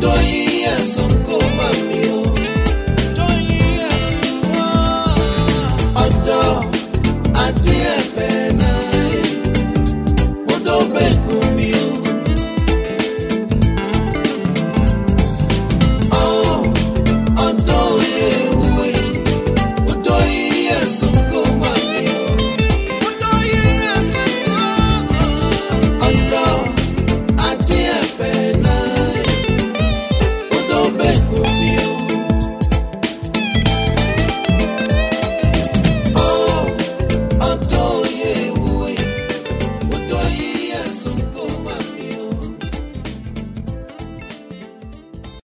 dois.